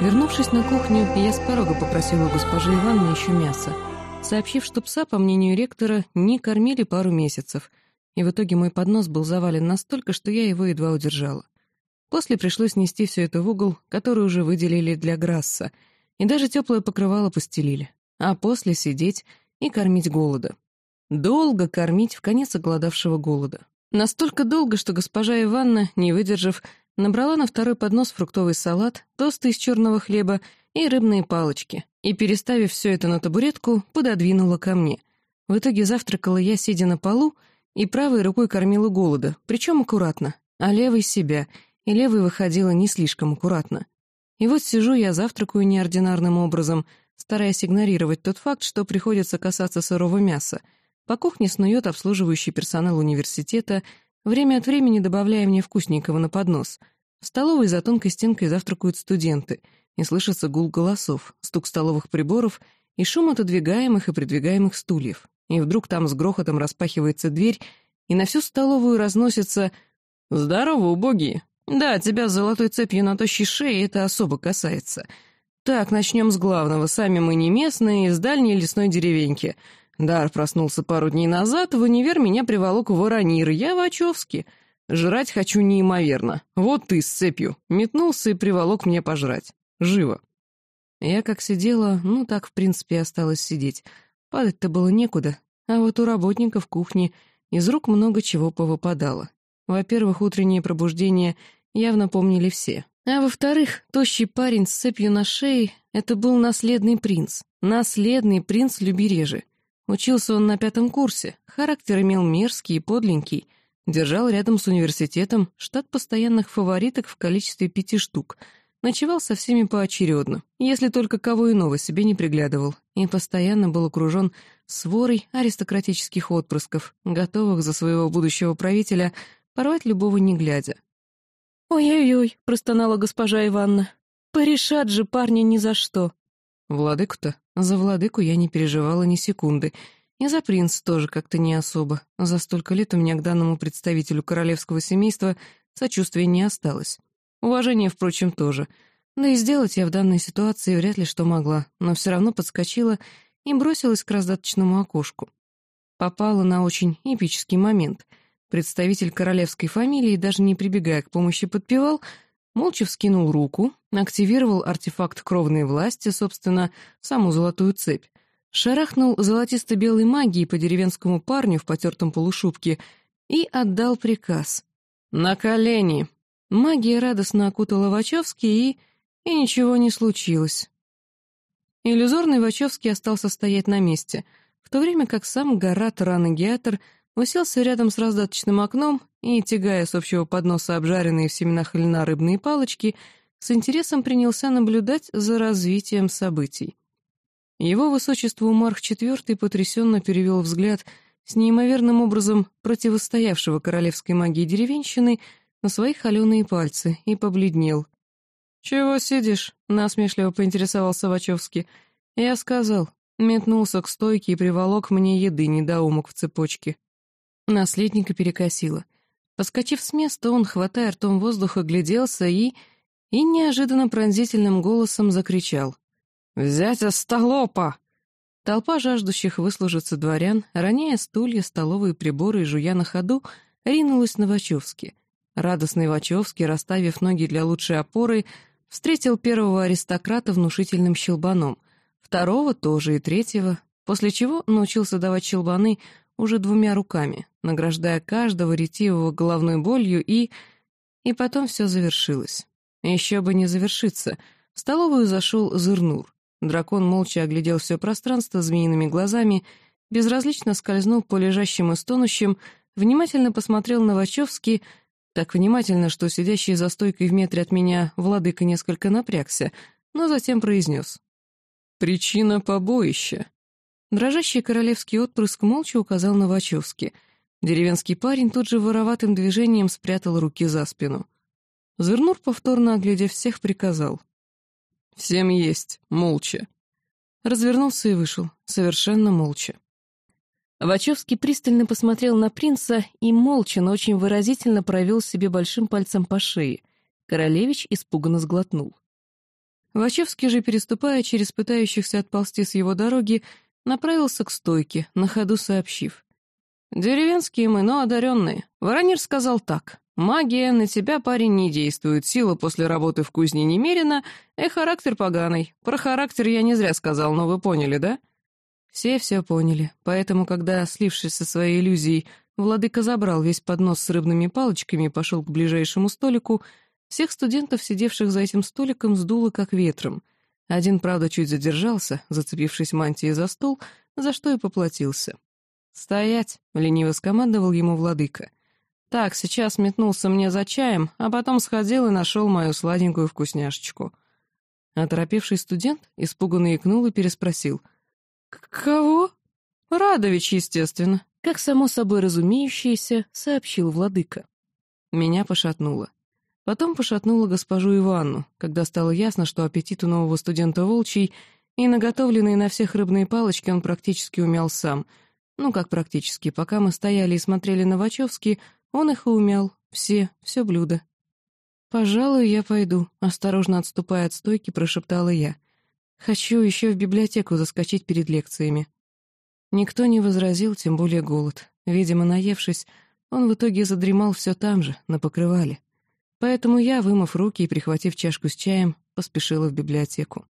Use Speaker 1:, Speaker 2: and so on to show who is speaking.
Speaker 1: Вернувшись на кухню, я с порога попросила у госпожи Ивановны еще мяса, сообщив, что пса, по мнению ректора, не кормили пару месяцев, и в итоге мой поднос был завален настолько, что я его едва удержала. После пришлось нести все это в угол, который уже выделили для Грасса, и даже теплое покрывало постелили, а после сидеть и кормить голода. Долго кормить в конец оголодавшего голода. Настолько долго, что госпожа Иванна, не выдержав, набрала на второй поднос фруктовый салат, тосты из черного хлеба и рыбные палочки, и, переставив все это на табуретку, пододвинула ко мне. В итоге завтракала я, сидя на полу, и правой рукой кормила голода, причем аккуратно, а левой себя — и левой выходила не слишком аккуратно. И вот сижу я, завтракаю неординарным образом, стараясь игнорировать тот факт, что приходится касаться сырого мяса. По кухне снует обслуживающий персонал университета, время от времени добавляя мне вкусненького на поднос. В столовой за тонкой стенкой завтракают студенты, и слышится гул голосов, стук столовых приборов и шум отодвигаемых и придвигаемых стульев. И вдруг там с грохотом распахивается дверь, и на всю столовую разносится «Здорово, убогие! Да, тебя с золотой цепью на тощей шее это особо касается. Так, начнем с главного. Сами мы не местные, из дальней лесной деревеньки. Дар проснулся пару дней назад, в универ меня приволок воронир, я Вачовский. Жрать хочу неимоверно. Вот ты с цепью. Метнулся и приволок мне пожрать. Живо. Я как сидела, ну так, в принципе, осталось сидеть. Падать-то было некуда, а вот у работников кухни из рук много чего повыпадало. Во-первых, утреннее пробуждение — явно помнили все. А во-вторых, тощий парень с цепью на шее — это был наследный принц. Наследный принц Любережи. Учился он на пятом курсе, характер имел мерзкий и подленький, держал рядом с университетом штат постоянных фавориток в количестве пяти штук, ночевал со всеми поочередно, если только кого иного себе не приглядывал, и постоянно был окружен сворой аристократических отпрысков, готовых за своего будущего правителя порвать любого не глядя. «Ой-ой-ой», — простонала госпожа Ивановна. «Порешат же парня ни за что». Владыку-то? За владыку я не переживала ни секунды. И за принца тоже как-то не особо. За столько лет у меня к данному представителю королевского семейства сочувствия не осталось. Уважение, впрочем, тоже. Да и сделать я в данной ситуации вряд ли что могла, но все равно подскочила и бросилась к раздаточному окошку. Попала на очень эпический момент — Представитель королевской фамилии, даже не прибегая к помощи подпевал, молча вскинул руку, активировал артефакт кровной власти, собственно, саму золотую цепь, шарахнул золотисто-белой магией по деревенскому парню в потертом полушубке и отдал приказ. «На колени!» Магия радостно окутала Вачовский, и... и ничего не случилось. Иллюзорный Вачовский остался стоять на месте, в то время как сам Гарат Ранагиатор — уселся рядом с раздаточным окном и, тягая с общего подноса обжаренные в семенах льна рыбные палочки, с интересом принялся наблюдать за развитием событий. Его высочество Марх IV потрясенно перевел взгляд с неимоверным образом противостоявшего королевской магии деревенщины на свои холеные пальцы и побледнел. «Чего сидишь?» — насмешливо поинтересовался Вачовский. Я сказал, метнулся к стойке и приволок мне еды недоумок в цепочке. Наследника перекосило. Поскочив с места, он, хватая ртом воздуха, гляделся и... и неожиданно пронзительным голосом закричал. «Взять остолопа!» Толпа жаждущих выслужиться дворян, роняя стулья, столовые приборы и жуя на ходу, ринулась на Вачовски. Радостный Вачовский, расставив ноги для лучшей опоры, встретил первого аристократа внушительным щелбаном, второго тоже и третьего, после чего научился давать щелбаны уже двумя руками, награждая каждого ретивого головной болью, и... И потом все завершилось. Еще бы не завершиться. В столовую зашел Зырнур. Дракон молча оглядел все пространство змеиными глазами, безразлично скользнул по лежащим и стонущим, внимательно посмотрел на Вачовски, так внимательно, что сидящий за стойкой в метре от меня владыка несколько напрягся, но затем произнес. «Причина побоища. Дрожащий королевский отпрыск молча указал на Вачовски. Деревенский парень тут же вороватым движением спрятал руки за спину. Зернур, повторно оглядев всех, приказал. «Всем есть, молча». Развернулся и вышел, совершенно молча. Вачовский пристально посмотрел на принца и молча, но очень выразительно провел себе большим пальцем по шее. Королевич испуганно сглотнул. Вачевский же, переступая через пытающихся отползти с его дороги, направился к стойке, на ходу сообщив. «Деревенские мы, но одаренные. Воронир сказал так. Магия на тебя, парень, не действует, сила после работы в кузне немерена, и характер поганый. Про характер я не зря сказал, но вы поняли, да?» Все все поняли, поэтому, когда, слившись со своей иллюзией, владыка забрал весь поднос с рыбными палочками и пошел к ближайшему столику, всех студентов, сидевших за этим столиком, сдуло как ветром. Один, правда, чуть задержался, зацепившись мантией за стол, за что и поплатился. «Стоять!» — лениво скомандовал ему владыка. «Так, сейчас метнулся мне за чаем, а потом сходил и нашел мою сладенькую вкусняшечку». Оторопевший студент испуганно икнул и переспросил. «Кого?» «Радович, естественно», — как само собой разумеющееся, сообщил владыка. Меня пошатнуло. Потом пошатнула госпожу Иванну, когда стало ясно, что аппетит у нового студента волчий, и наготовленные на всех рыбные палочки он практически умял сам. Ну, как практически, пока мы стояли и смотрели на Вачовски, он их и умял. Все, все блюдо. «Пожалуй, я пойду», — осторожно отступая от стойки, прошептала я. «Хочу еще в библиотеку заскочить перед лекциями». Никто не возразил, тем более голод. Видимо, наевшись, он в итоге задремал все там же, на покрывале. Поэтому я, вымыв руки и прихватив чашку с чаем, поспешила в библиотеку.